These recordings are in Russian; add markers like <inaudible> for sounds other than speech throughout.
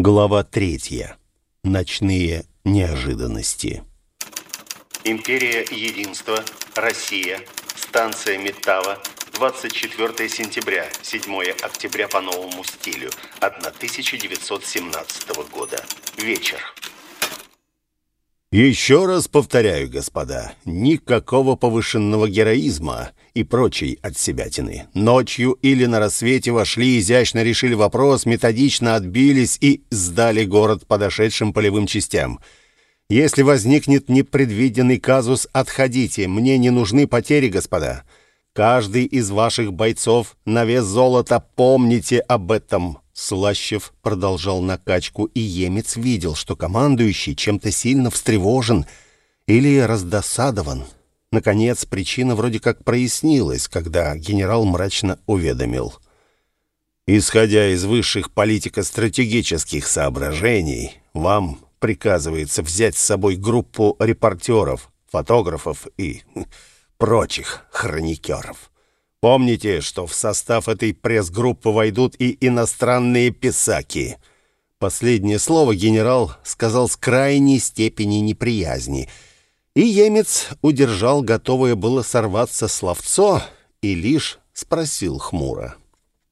Глава третья. Ночные неожиданности. Империя Единства, Россия, станция Метава, 24 сентября, 7 октября по новому стилю, 1917 года. Вечер. Еще раз повторяю, господа, никакого повышенного героизма и прочей отсебятины. Ночью или на рассвете вошли, изящно решили вопрос, методично отбились и сдали город подошедшим полевым частям. Если возникнет непредвиденный казус, отходите. Мне не нужны потери, господа. Каждый из ваших бойцов на вес золота помните об этом. Слащев продолжал накачку, и Емец видел, что командующий чем-то сильно встревожен или раздосадован. Наконец, причина вроде как прояснилась, когда генерал мрачно уведомил. «Исходя из высших политико-стратегических соображений, вам приказывается взять с собой группу репортеров, фотографов и прочих хроникеров. Помните, что в состав этой пресс-группы войдут и иностранные писаки». Последнее слово генерал сказал с крайней степени неприязни — и емец удержал готовое было сорваться словцо и лишь спросил хмуро.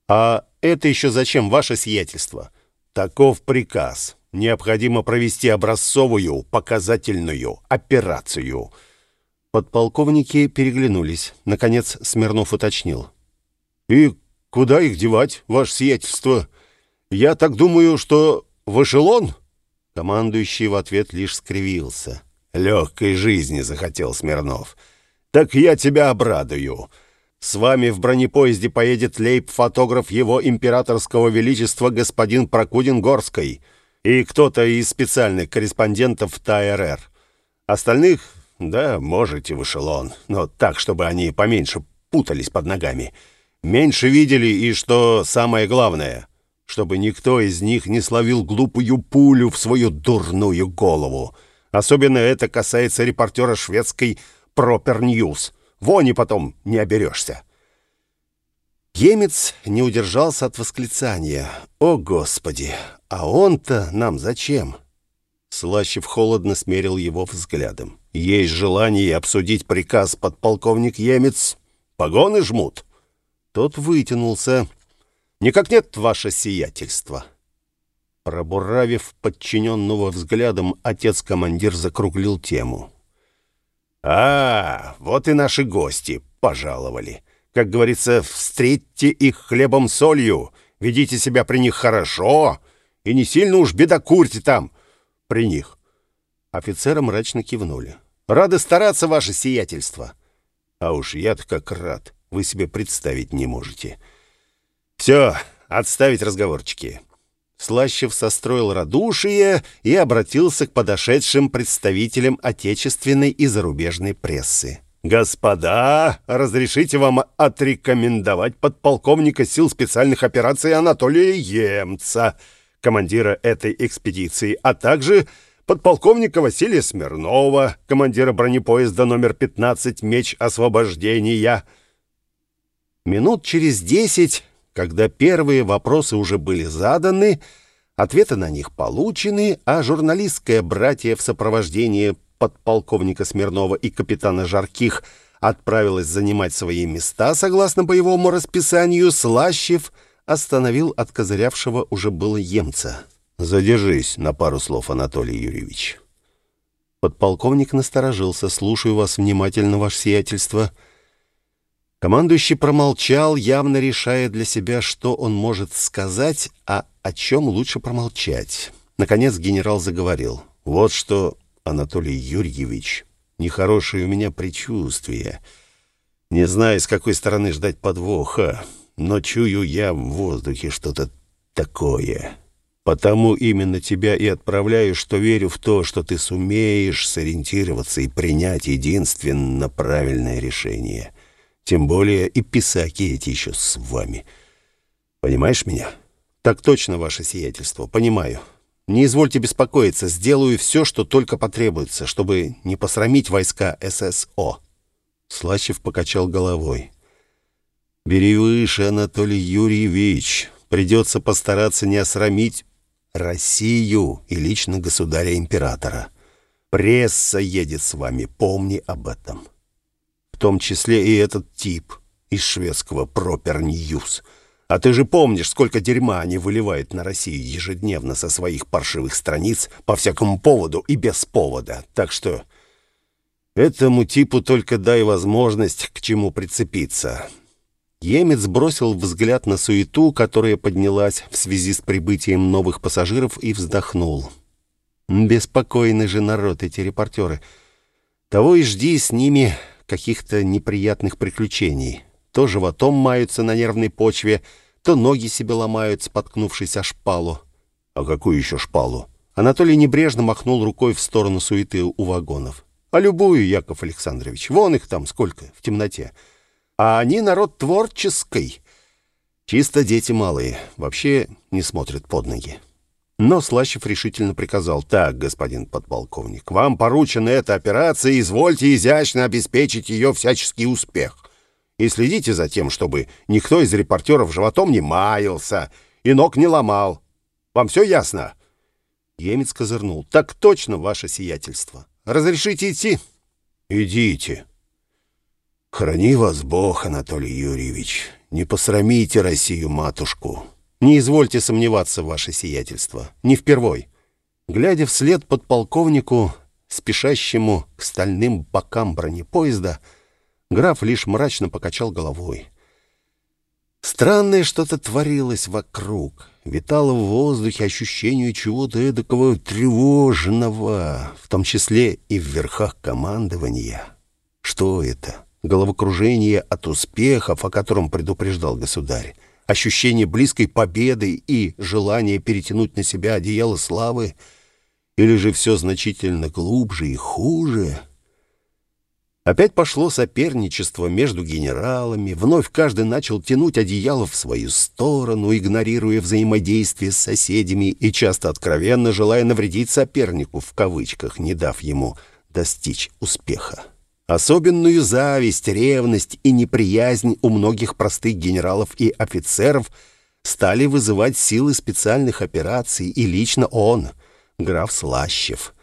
«А это еще зачем, ваше сиятельство?» «Таков приказ. Необходимо провести образцовую, показательную операцию». Подполковники переглянулись. Наконец Смирнов уточнил. «И куда их девать, ваше сиятельство? Я так думаю, что в эшелон?» Командующий в ответ лишь скривился. Легкой жизни захотел Смирнов. Так я тебя обрадую. С вами в бронепоезде поедет лейб-фотограф его императорского величества господин Прокудин-Горской и кто-то из специальных корреспондентов ТАРР. Остальных, да, можете в эшелон, но так, чтобы они поменьше путались под ногами. Меньше видели и, что самое главное, чтобы никто из них не словил глупую пулю в свою дурную голову. Особенно это касается репортера шведской Proper News. Вони потом не оберешься. Емец не удержался от восклицания. «О, Господи! А он-то нам зачем?» Слащев холодно смерил его взглядом. «Есть желание обсудить приказ подполковник Емец. Погоны жмут». Тот вытянулся. «Никак нет, ваше сиятельство». Пробуравив подчиненного взглядом, отец-командир закруглил тему. «А, вот и наши гости пожаловали. Как говорится, встретьте их хлебом-солью, ведите себя при них хорошо и не сильно уж бедокурьте там при них». Офицеры мрачно кивнули. «Рады стараться, ваше сиятельство». «А уж я-то как рад, вы себе представить не можете». «Все, отставить разговорчики. Слащев состроил радушие и обратился к подошедшим представителям отечественной и зарубежной прессы. «Господа, разрешите вам отрекомендовать подполковника сил специальных операций Анатолия Емца, командира этой экспедиции, а также подполковника Василия Смирнова, командира бронепоезда номер 15 «Меч освобождения». Минут через десять когда первые вопросы уже были заданы, ответы на них получены, а журналистское братье в сопровождении подполковника Смирнова и капитана Жарких отправилось занимать свои места согласно боевому расписанию, Слащев остановил откозырявшего уже было емца. «Задержись на пару слов, Анатолий Юрьевич». Подполковник насторожился. «Слушаю вас внимательно, ваше сиятельство». Командующий промолчал, явно решая для себя, что он может сказать, а о чем лучше промолчать. Наконец генерал заговорил. «Вот что, Анатолий Юрьевич, нехорошее у меня предчувствие. Не знаю, с какой стороны ждать подвоха, но чую я в воздухе что-то такое. Потому именно тебя и отправляю, что верю в то, что ты сумеешь сориентироваться и принять единственно правильное решение». Тем более и писаки эти еще с вами. Понимаешь меня? Так точно, ваше сиятельство, понимаю. Не извольте беспокоиться, сделаю все, что только потребуется, чтобы не посрамить войска ССО. Слащев покачал головой. Бери выше, Анатолий Юрьевич. Придется постараться не осрамить Россию и лично государя-императора. Пресса едет с вами, помни об этом. В том числе и этот тип из шведского Proper News. А ты же помнишь, сколько дерьма они выливают на Россию ежедневно со своих паршивых страниц по всякому поводу и без повода. Так что этому типу только дай возможность к чему прицепиться. Емец бросил взгляд на суету, которая поднялась в связи с прибытием новых пассажиров, и вздохнул. Беспокойный же народ эти репортеры. Того и жди с ними каких-то неприятных приключений. То животом маются на нервной почве, то ноги себе ломают, споткнувшись о шпалу. А какую еще шпалу? Анатолий небрежно махнул рукой в сторону суеты у вагонов. А любую, Яков Александрович. Вон их там сколько, в темноте. А они народ творческий. Чисто дети малые. Вообще не смотрят под ноги. Но Слащев решительно приказал, «Так, господин подполковник, вам поручена эта операция, извольте изящно обеспечить ее всяческий успех. И следите за тем, чтобы никто из репортеров животом не маялся и ног не ломал. Вам все ясно?» Емец козырнул. «Так точно, ваше сиятельство. Разрешите идти?» «Идите». «Храни вас Бог, Анатолий Юрьевич. Не посрамите Россию-матушку». Не извольте сомневаться, ваше сиятельство. Не впервой. Глядя вслед подполковнику, спешащему к стальным бокам бронепоезда, граф лишь мрачно покачал головой. Странное что-то творилось вокруг. Витало в воздухе ощущение чего-то эдакого тревожного, в том числе и в верхах командования. Что это? Головокружение от успехов, о котором предупреждал государь ощущение близкой победы и желание перетянуть на себя одеяло славы, или же все значительно глубже и хуже? Опять пошло соперничество между генералами, вновь каждый начал тянуть одеяло в свою сторону, игнорируя взаимодействие с соседями и часто откровенно желая навредить сопернику, в кавычках, не дав ему достичь успеха. Особенную зависть, ревность и неприязнь у многих простых генералов и офицеров стали вызывать силы специальных операций и лично он, граф Слащев.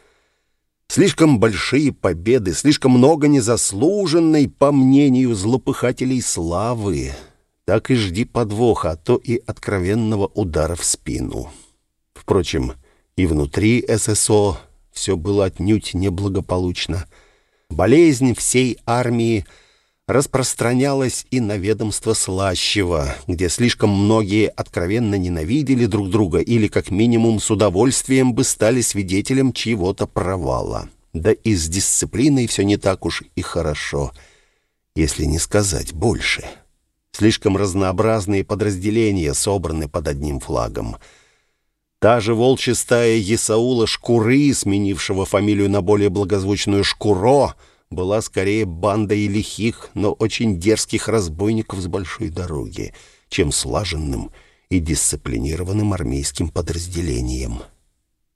Слишком большие победы, слишком много незаслуженной, по мнению злопыхателей, славы. Так и жди подвоха, а то и откровенного удара в спину. Впрочем, и внутри ССО все было отнюдь неблагополучно — Болезнь всей армии распространялась и на ведомство Слащева, где слишком многие откровенно ненавидели друг друга или, как минимум, с удовольствием бы стали свидетелем чьего-то провала. Да и с дисциплиной все не так уж и хорошо, если не сказать больше. Слишком разнообразные подразделения собраны под одним флагом — Та же волчья стая Есаула Шкуры, сменившего фамилию на более благозвучную Шкуро, была скорее бандой лихих, но очень дерзких разбойников с большой дороги, чем слаженным и дисциплинированным армейским подразделением.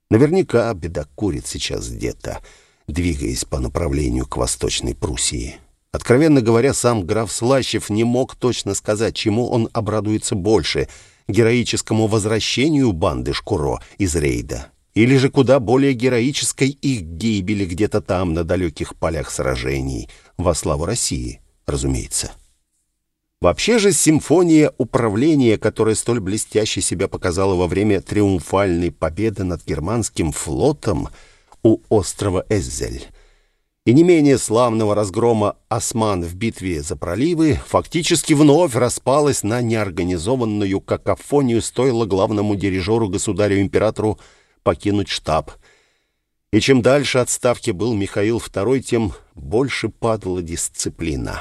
Наверняка беда курит сейчас где-то, двигаясь по направлению к Восточной Пруссии. Откровенно говоря, сам граф Слащев не мог точно сказать, чему он обрадуется больше — героическому возвращению банды Шкуро из рейда, или же куда более героической их гибели где-то там, на далеких полях сражений, во славу России, разумеется. Вообще же симфония управления, которая столь блестяще себя показала во время триумфальной победы над германским флотом у острова Эзель, и не менее славного разгрома осман в битве за проливы фактически вновь распалась на неорганизованную какофонию, стоило главному дирижеру государю-императору покинуть штаб. И чем дальше от ставки был Михаил II, тем больше падала дисциплина.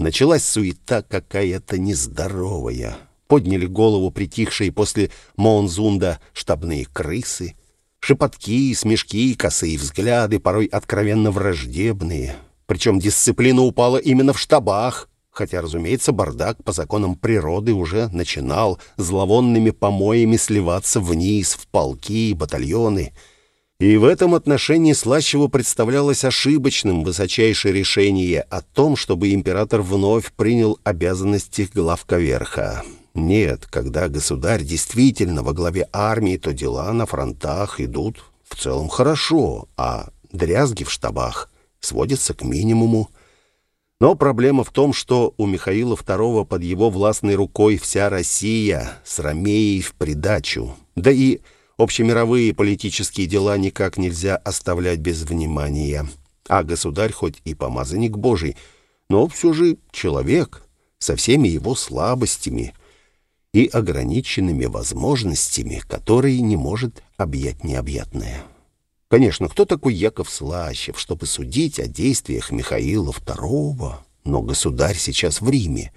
Началась суета какая-то нездоровая. Подняли голову притихшие после Монзунда штабные крысы — Шепотки, смешки, косые взгляды, порой откровенно враждебные. Причем дисциплина упала именно в штабах, хотя, разумеется, бардак по законам природы уже начинал зловонными помоями сливаться вниз, в полки батальоны. И в этом отношении Слащеву представлялось ошибочным высочайшее решение о том, чтобы император вновь принял обязанности главка верха. Нет, когда государь действительно во главе армии, то дела на фронтах идут в целом хорошо, а дрязги в штабах сводятся к минимуму. Но проблема в том, что у Михаила II под его властной рукой вся Россия с Ромеей в придачу. Да и общемировые политические дела никак нельзя оставлять без внимания. А государь хоть и помазанник Божий, но все же человек со всеми его слабостями и ограниченными возможностями, которые не может объять необъятное. Конечно, кто такой Яков Слащев, чтобы судить о действиях Михаила II? Но государь сейчас в Риме.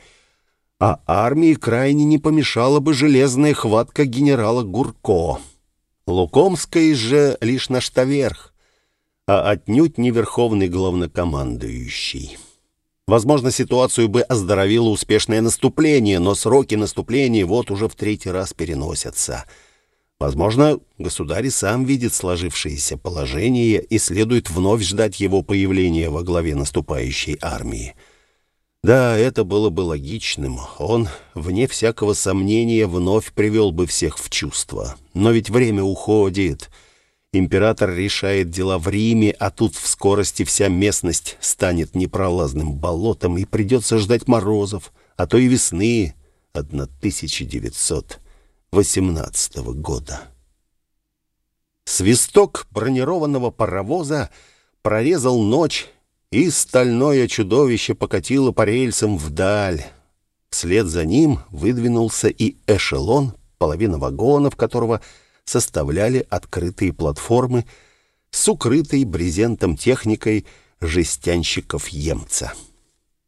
А армии крайне не помешала бы железная хватка генерала Гурко. Лукомский же лишь наш таверх, а отнюдь не верховный главнокомандующий. Возможно, ситуацию бы оздоровило успешное наступление, но сроки наступления вот уже в третий раз переносятся — Возможно, государь сам видит сложившееся положение и следует вновь ждать его появления во главе наступающей армии. Да, это было бы логичным. Он, вне всякого сомнения, вновь привел бы всех в чувство. Но ведь время уходит. Император решает дела в Риме, а тут в скорости вся местность станет непролазным болотом, и придется ждать морозов, а то и весны 1900 18 года. Свисток бронированного паровоза прорезал ночь, и стальное чудовище покатило по рельсам вдаль. Вслед за ним выдвинулся и эшелон, половина вагонов которого составляли открытые платформы с укрытой брезентом техникой жестянщиков-емца.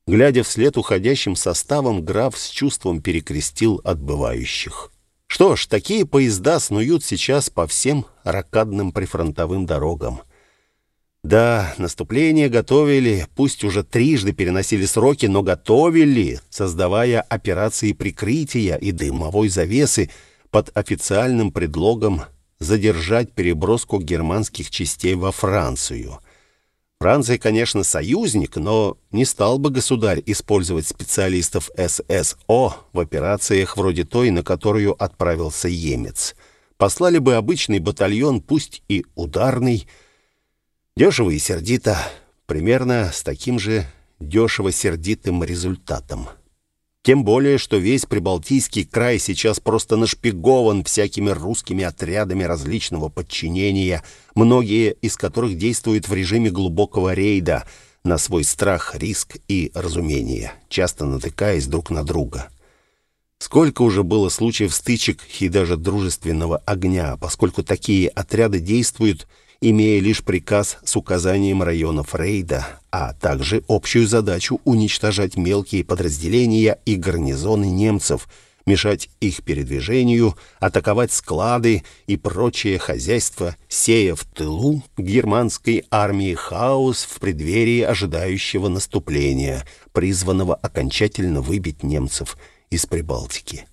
Глядя вслед уходящим составом, граф с чувством перекрестил отбывающих. Что ж, такие поезда снуют сейчас по всем ракадным прифронтовым дорогам. Да, наступление готовили, пусть уже трижды переносили сроки, но готовили, создавая операции прикрытия и дымовой завесы под официальным предлогом задержать переброску германских частей во Францию – Франция, конечно, союзник, но не стал бы государь использовать специалистов ССО в операциях вроде той, на которую отправился Емец. Послали бы обычный батальон, пусть и ударный, дешево и сердито, примерно с таким же дешево-сердитым результатом. Тем более, что весь Прибалтийский край сейчас просто нашпигован всякими русскими отрядами различного подчинения, многие из которых действуют в режиме глубокого рейда на свой страх, риск и разумение, часто натыкаясь друг на друга. Сколько уже было случаев стычек и даже дружественного огня, поскольку такие отряды действуют имея лишь приказ с указанием районов рейда, а также общую задачу уничтожать мелкие подразделения и гарнизоны немцев, мешать их передвижению, атаковать склады и прочее хозяйство, сея в тылу германской армии хаос в преддверии ожидающего наступления, призванного окончательно выбить немцев из Прибалтики.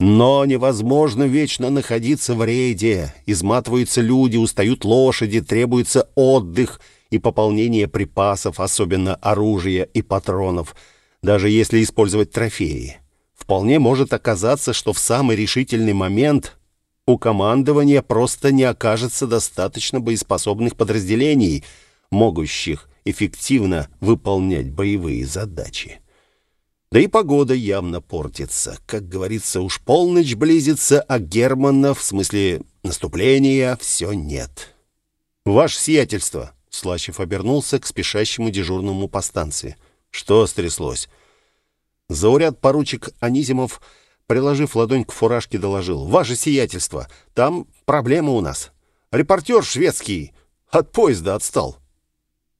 Но невозможно вечно находиться в рейде. Изматываются люди, устают лошади, требуется отдых и пополнение припасов, особенно оружия и патронов, даже если использовать трофеи. Вполне может оказаться, что в самый решительный момент у командования просто не окажется достаточно боеспособных подразделений, могущих эффективно выполнять боевые задачи. Да и погода явно портится. Как говорится, уж полночь близится, а Германа, в смысле наступления, все нет. «Ваше сиятельство!» — Слащев обернулся к спешащему дежурному по станции. «Что стряслось?» Зауряд поручик Анизимов, приложив ладонь к фуражке, доложил. «Ваше сиятельство! Там проблема у нас. Репортер шведский от поезда отстал».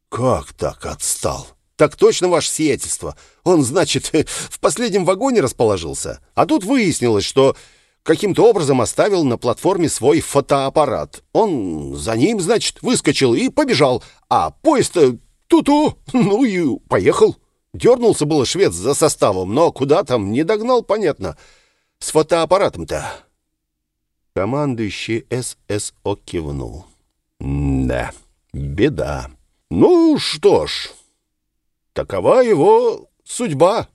«Как так отстал?» «Так точно, ваше сиятельство. Он, значит, <laughs> в последнем вагоне расположился. А тут выяснилось, что каким-то образом оставил на платформе свой фотоаппарат. Он за ним, значит, выскочил и побежал. А поезд ту-ту, <laughs> ну и поехал. Дернулся было швед за составом, но куда там, не догнал, понятно. С фотоаппаратом-то». Командующий ССО кивнул. «Да, беда. Ну что ж...» Такова его судьба.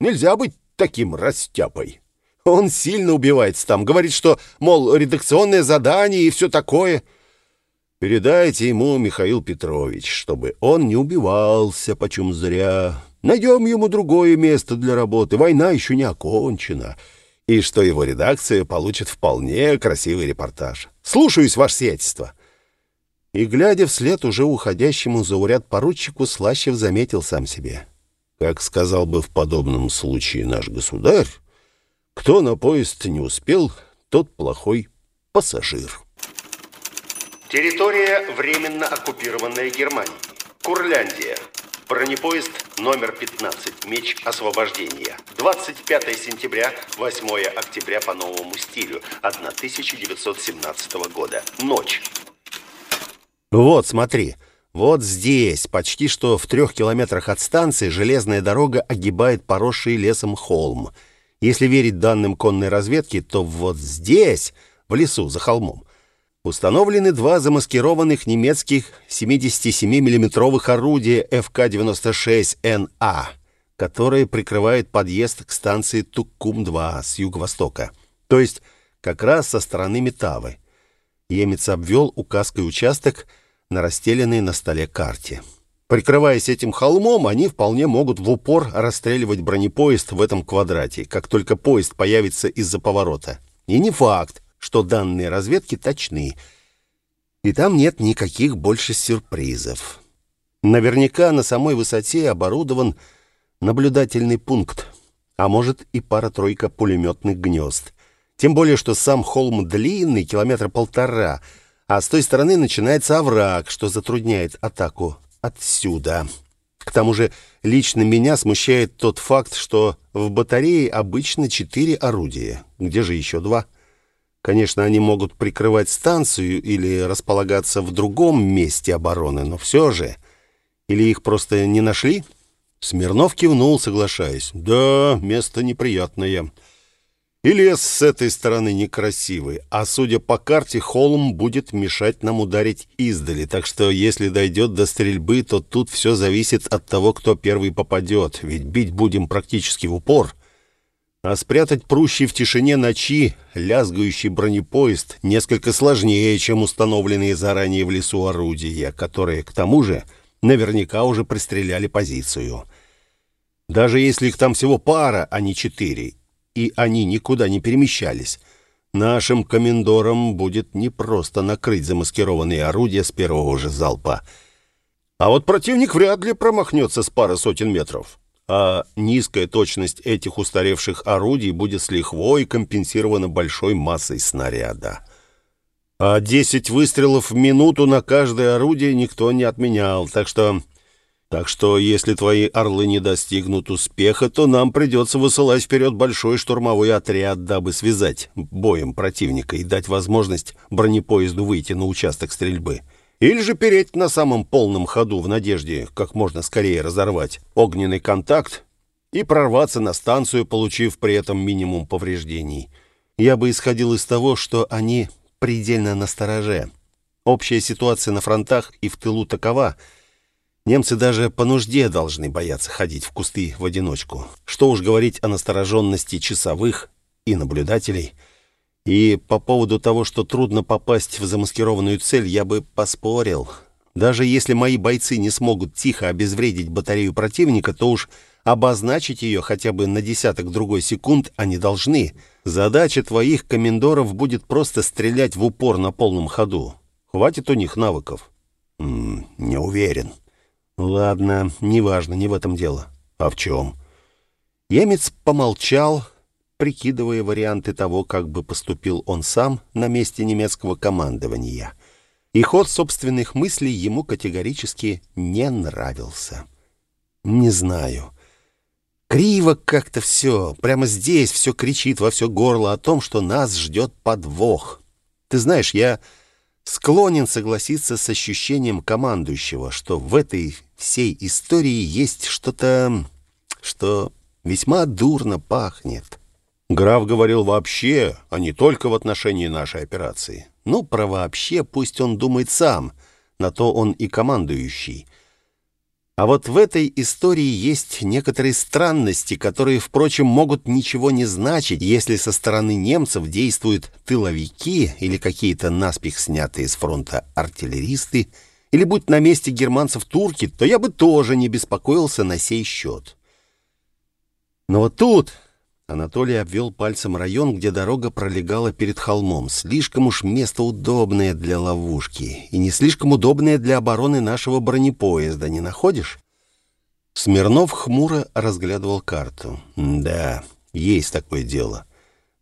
Нельзя быть таким растяпой. Он сильно убивается там. Говорит, что, мол, редакционное задание и все такое. Передайте ему, Михаил Петрович, чтобы он не убивался почем зря. Найдем ему другое место для работы. Война еще не окончена. И что его редакция получит вполне красивый репортаж. Слушаюсь, ваше сиятельство. И, глядя вслед уже уходящему зауряд поручику, Слащев заметил сам себе. Как сказал бы в подобном случае наш государь, кто на поезд не успел, тот плохой пассажир. Территория, временно оккупированная Германией. Курляндия. Бронепоезд номер 15. Меч освобождения. 25 сентября, 8 октября по новому стилю. 1917 года. Ночь. Вот, смотри. Вот здесь, почти что в трех километрах от станции, железная дорога огибает поросший лесом холм. Если верить данным конной разведки, то вот здесь, в лесу за холмом, установлены два замаскированных немецких 77 миллиметровых орудия ФК-96НА, которые прикрывают подъезд к станции Туккум-2 с юго-востока, то есть как раз со стороны Метавы. Емец обвел указкой участок на расстеленной на столе карте. Прикрываясь этим холмом, они вполне могут в упор расстреливать бронепоезд в этом квадрате, как только поезд появится из-за поворота. И не факт, что данные разведки точны. И там нет никаких больше сюрпризов. Наверняка на самой высоте оборудован наблюдательный пункт, а может и пара-тройка пулеметных гнезд. Тем более, что сам холм длинный, километра полтора, а с той стороны начинается овраг, что затрудняет атаку отсюда. К тому же лично меня смущает тот факт, что в батарее обычно четыре орудия. Где же еще два? Конечно, они могут прикрывать станцию или располагаться в другом месте обороны, но все же... Или их просто не нашли? Смирнов кивнул, соглашаясь. Да, место неприятное. И лес с этой стороны некрасивый, а судя по карте, холм будет мешать нам ударить издали, так что если дойдет до стрельбы, то тут все зависит от того, кто первый попадет, ведь бить будем практически в упор. А спрятать прущий в тишине ночи лязгающий бронепоезд несколько сложнее, чем установленные заранее в лесу орудия, которые, к тому же, наверняка уже пристреляли позицию. Даже если их там всего пара, а не четыре, и они никуда не перемещались, нашим комендорам будет непросто накрыть замаскированные орудия с первого же залпа. А вот противник вряд ли промахнется с пары сотен метров. А низкая точность этих устаревших орудий будет с лихвой компенсирована большой массой снаряда. А 10 выстрелов в минуту на каждое орудие никто не отменял, так что так что, если твои орлы не достигнут успеха, то нам придется высылать вперед большой штурмовой отряд, дабы связать боем противника и дать возможность бронепоезду выйти на участок стрельбы. Или же переть на самом полном ходу в надежде как можно скорее разорвать огненный контакт и прорваться на станцию, получив при этом минимум повреждений. Я бы исходил из того, что они предельно настороже. Общая ситуация на фронтах и в тылу такова — Немцы даже по нужде должны бояться ходить в кусты в одиночку. Что уж говорить о настороженности часовых и наблюдателей. И по поводу того, что трудно попасть в замаскированную цель, я бы поспорил. Даже если мои бойцы не смогут тихо обезвредить батарею противника, то уж обозначить ее хотя бы на десяток другой секунд они должны. Задача твоих комендоров будет просто стрелять в упор на полном ходу. Хватит у них навыков? М -м, не уверен. «Ладно, неважно, не в этом дело». «А в чем?» Емец помолчал, прикидывая варианты того, как бы поступил он сам на месте немецкого командования. И ход собственных мыслей ему категорически не нравился. «Не знаю». Криво как-то все. Прямо здесь все кричит во все горло о том, что нас ждет подвох. Ты знаешь, я склонен согласиться с ощущением командующего, что в этой всей истории есть что-то, что весьма дурно пахнет. Граф говорил вообще, а не только в отношении нашей операции. Ну, про вообще пусть он думает сам, на то он и командующий. А вот в этой истории есть некоторые странности, которые, впрочем, могут ничего не значить, если со стороны немцев действуют тыловики или какие-то наспех снятые с фронта артиллеристы, или будь на месте германцев турки, то я бы тоже не беспокоился на сей счет. Но вот тут Анатолий обвел пальцем район, где дорога пролегала перед холмом. Слишком уж место удобное для ловушки и не слишком удобное для обороны нашего бронепоезда, не находишь? Смирнов хмуро разглядывал карту. Да, есть такое дело.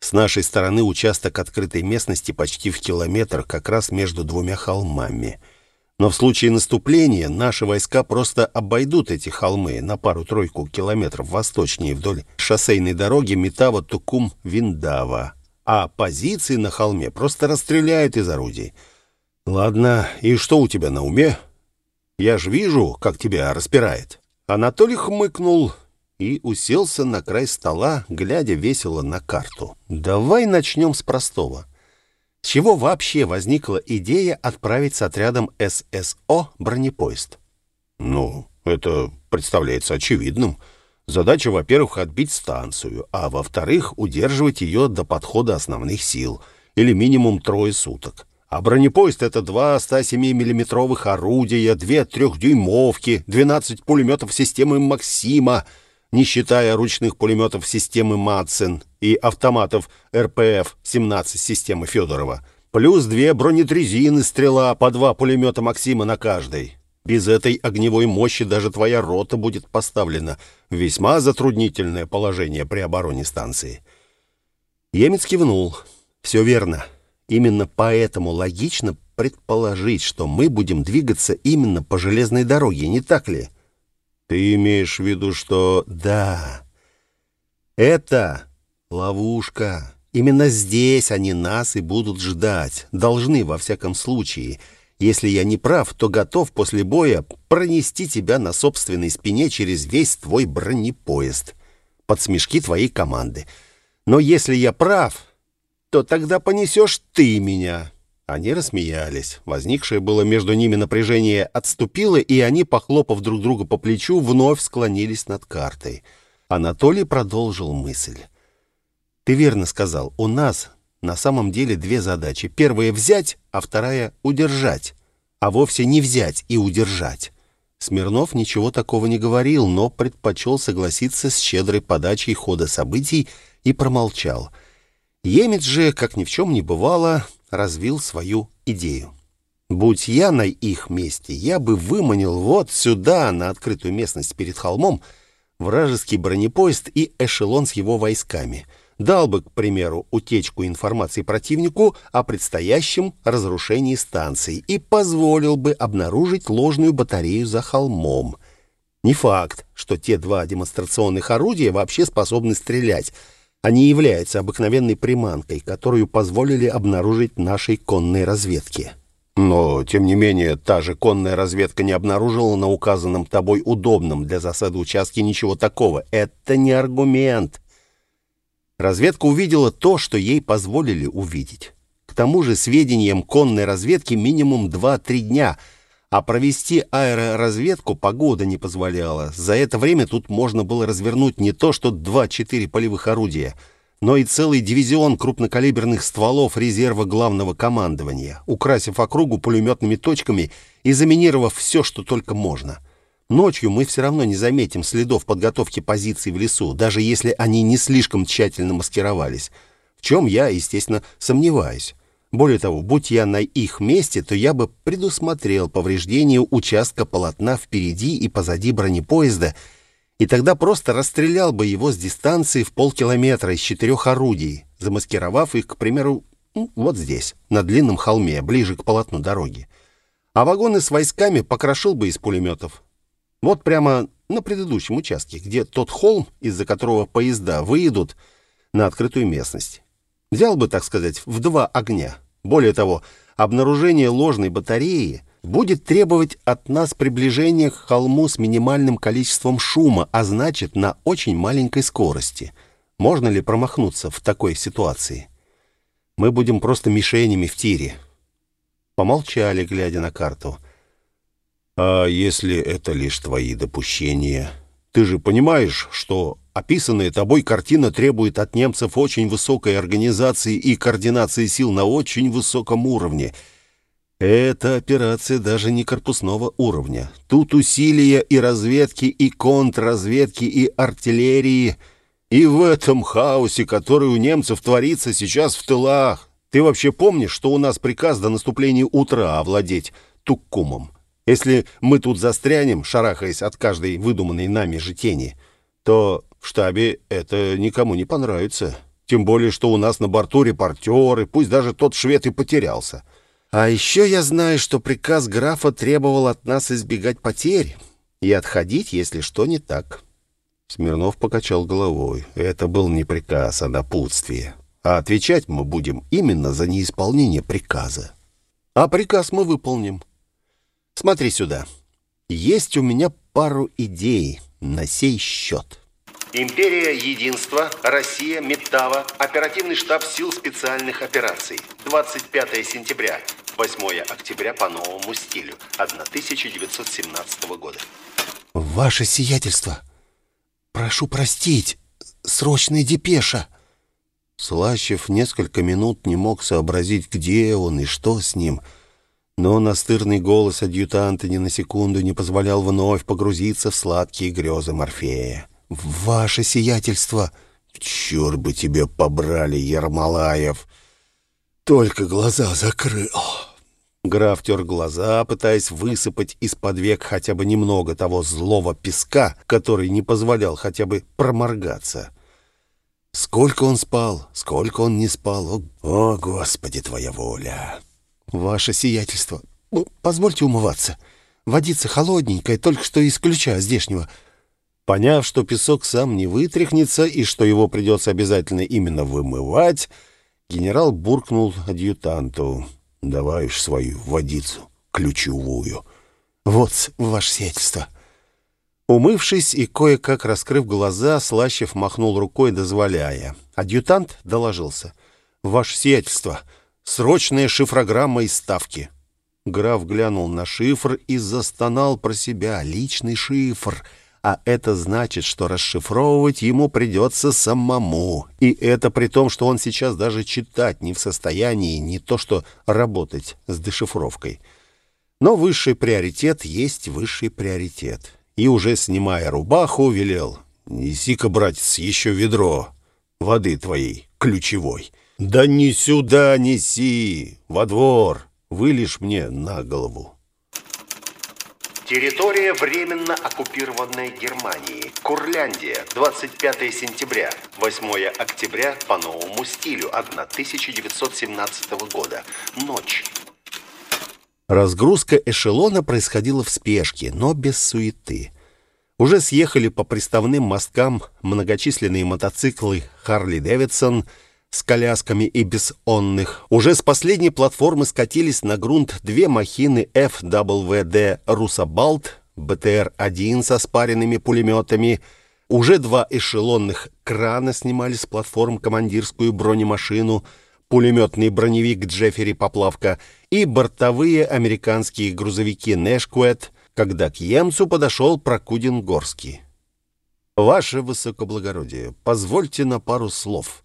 С нашей стороны участок открытой местности почти в километр, как раз между двумя холмами — но в случае наступления наши войска просто обойдут эти холмы на пару-тройку километров восточнее вдоль шоссейной дороги Метава-Тукум-Виндава. А позиции на холме просто расстреляют из орудий. Ладно, и что у тебя на уме? Я ж вижу, как тебя распирает. Анатолий хмыкнул и уселся на край стола, глядя весело на карту. Давай начнем с простого. Чего вообще возникла идея отправить с отрядом ССО бронепоезд? Ну, это представляется очевидным. Задача, во-первых, отбить станцию, а во-вторых, удерживать ее до подхода основных сил, или минимум трое суток. А бронепоезд — это два 107 миллиметровых орудия, две трехдюймовки, 12 пулеметов системы «Максима», не считая ручных пулеметов системы «Матсен» и автоматов РПФ-17 системы Федорова, плюс две бронедрезины «Стрела» по два пулемета «Максима» на каждой. Без этой огневой мощи даже твоя рота будет поставлена в весьма затруднительное положение при обороне станции. Емец кивнул. «Все верно. Именно поэтому логично предположить, что мы будем двигаться именно по железной дороге, не так ли?» Ты имеешь в виду, что... Да. Это ловушка. Именно здесь они нас и будут ждать. Должны, во всяком случае. Если я не прав, то готов после боя пронести тебя на собственной спине через весь твой бронепоезд. Под смешки твоей команды. Но если я прав, то тогда понесешь ты меня. Они рассмеялись. Возникшее было между ними напряжение отступило, и они, похлопав друг друга по плечу, вновь склонились над картой. Анатолий продолжил мысль. «Ты верно сказал. У нас на самом деле две задачи. Первая — взять, а вторая — удержать. А вовсе не взять и удержать». Смирнов ничего такого не говорил, но предпочел согласиться с щедрой подачей хода событий и промолчал. Емец же, как ни в чем не бывало, развил свою идею. Будь я на их месте, я бы выманил вот сюда, на открытую местность перед холмом, вражеский бронепоезд и эшелон с его войсками. Дал бы, к примеру, утечку информации противнику о предстоящем разрушении станции и позволил бы обнаружить ложную батарею за холмом. Не факт, что те два демонстрационных орудия вообще способны стрелять — они являются обыкновенной приманкой, которую позволили обнаружить нашей конной разведке. Но, тем не менее, та же конная разведка не обнаружила на указанном тобой удобном для засады участке ничего такого. Это не аргумент. Разведка увидела то, что ей позволили увидеть. К тому же сведениям конной разведки минимум 2-3 дня — а провести аэроразведку погода не позволяла. За это время тут можно было развернуть не то что 2-4 полевых орудия, но и целый дивизион крупнокалиберных стволов резерва главного командования, украсив округу пулеметными точками и заминировав все, что только можно. Ночью мы все равно не заметим следов подготовки позиций в лесу, даже если они не слишком тщательно маскировались, в чем я, естественно, сомневаюсь. Более того, будь я на их месте, то я бы предусмотрел повреждение участка полотна впереди и позади бронепоезда, и тогда просто расстрелял бы его с дистанции в полкилометра из четырех орудий, замаскировав их, к примеру, ну, вот здесь, на длинном холме, ближе к полотну дороги. А вагоны с войсками покрошил бы из пулеметов. Вот прямо на предыдущем участке, где тот холм, из-за которого поезда выедут на открытую местность. Взял бы, так сказать, в два огня. Более того, обнаружение ложной батареи будет требовать от нас приближения к холму с минимальным количеством шума, а значит, на очень маленькой скорости. Можно ли промахнуться в такой ситуации? Мы будем просто мишенями в тире. Помолчали, глядя на карту. А если это лишь твои допущения? Ты же понимаешь, что описанная тобой картина требует от немцев очень высокой организации и координации сил на очень высоком уровне. Эта операция даже не корпусного уровня. Тут усилия и разведки, и контрразведки, и артиллерии. И в этом хаосе, который у немцев творится сейчас в тылах. Ты вообще помнишь, что у нас приказ до наступления утра овладеть Туккумом? Если мы тут застрянем, шарахаясь от каждой выдуманной нами же тени, то в штабе это никому не понравится. Тем более, что у нас на борту репортеры, пусть даже тот швед и потерялся. А еще я знаю, что приказ графа требовал от нас избегать потерь и отходить, если что не так. Смирнов покачал головой. Это был не приказ, а напутствие. А отвечать мы будем именно за неисполнение приказа. А приказ мы выполним. Смотри сюда. Есть у меня пару идей на сей счет. Империя Единства, Россия, Метава, Оперативный штаб сил специальных операций. 25 сентября, 8 октября по новому стилю, 1917 года. Ваше сиятельство, прошу простить, срочная депеша. Слащев несколько минут не мог сообразить, где он и что с ним – но настырный голос адъютанта ни на секунду не позволял вновь погрузиться в сладкие грезы Морфея. «Ваше сиятельство!» «Черт бы тебе побрали, Ермолаев!» «Только глаза закрыл!» Граф тер глаза, пытаясь высыпать из-под век хотя бы немного того злого песка, который не позволял хотя бы проморгаться. Сколько он спал, сколько он не спал. О, о Господи, твоя воля! «Ваше сиятельство, ну, позвольте умываться. Водица холодненькая, только что из ключа здешнего». Поняв, что песок сам не вытряхнется и что его придется обязательно именно вымывать, генерал буркнул адъютанту. «Давай уж свою водицу ключевую». «Вот, ваше сиятельство». Умывшись и кое-как раскрыв глаза, Слащев махнул рукой, дозволяя. Адъютант доложился. «Ваше сиятельство, Срочная шифрограмма из ставки. Граф глянул на шифр и застонал про себя. Личный шифр. А это значит, что расшифровывать ему придется самому. И это при том, что он сейчас даже читать не в состоянии, не то что работать с дешифровкой. Но высший приоритет есть высший приоритет. И уже снимая рубаху, велел. «Неси-ка, братец, еще ведро воды твоей ключевой». «Да не сюда неси, во двор, вылишь мне на голову». Территория временно оккупированной Германии. Курляндия, 25 сентября, 8 октября по новому стилю 1917 года. Ночь. Разгрузка эшелона происходила в спешке, но без суеты. Уже съехали по приставным мосткам многочисленные мотоциклы «Харли Дэвидсон», с колясками и без онных. Уже с последней платформы скатились на грунт две махины FWD «Русабалт», БТР-1 со спаренными пулеметами. Уже два эшелонных крана снимали с платформ командирскую бронемашину, пулеметный броневик «Джеффери Поплавка» и бортовые американские грузовики «Нэшкуэт», когда к Емцу подошел Прокудин Горский. «Ваше высокоблагородие, позвольте на пару слов».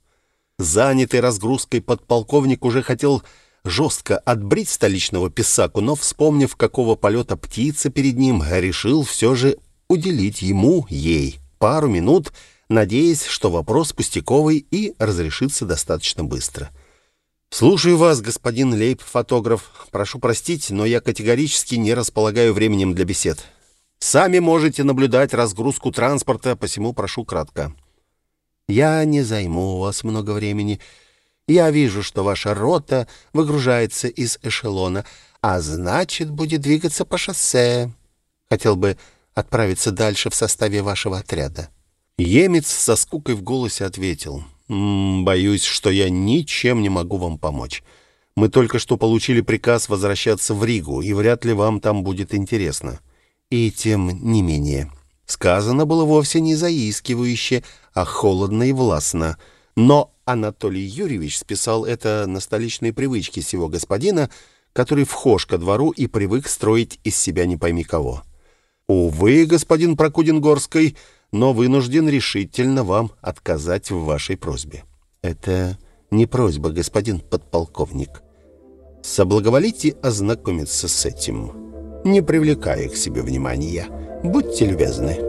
Занятый разгрузкой подполковник уже хотел жестко отбрить столичного писаку, но, вспомнив, какого полета птица перед ним, решил все же уделить ему, ей, пару минут, надеясь, что вопрос пустяковый и разрешится достаточно быстро. «Слушаю вас, господин Лейб-фотограф. Прошу простить, но я категорически не располагаю временем для бесед. Сами можете наблюдать разгрузку транспорта, посему прошу кратко». Я не займу у вас много времени. Я вижу, что ваша рота выгружается из эшелона, а значит, будет двигаться по шоссе. Хотел бы отправиться дальше в составе вашего отряда». Емец со скукой в голосе ответил. «М «Боюсь, что я ничем не могу вам помочь. Мы только что получили приказ возвращаться в Ригу, и вряд ли вам там будет интересно. И тем не менее...» Сказано было вовсе не заискивающе, а холодно и властно. Но Анатолий Юрьевич списал это на столичные привычки сего господина, который вхож ко двору и привык строить из себя не пойми кого. Увы, господин Прокудин-Горский, но вынужден решительно вам отказать в вашей просьбе. Это не просьба, господин подполковник. Соблаговолите ознакомиться с этим, не привлекая к себе внимания. Будьте любезны».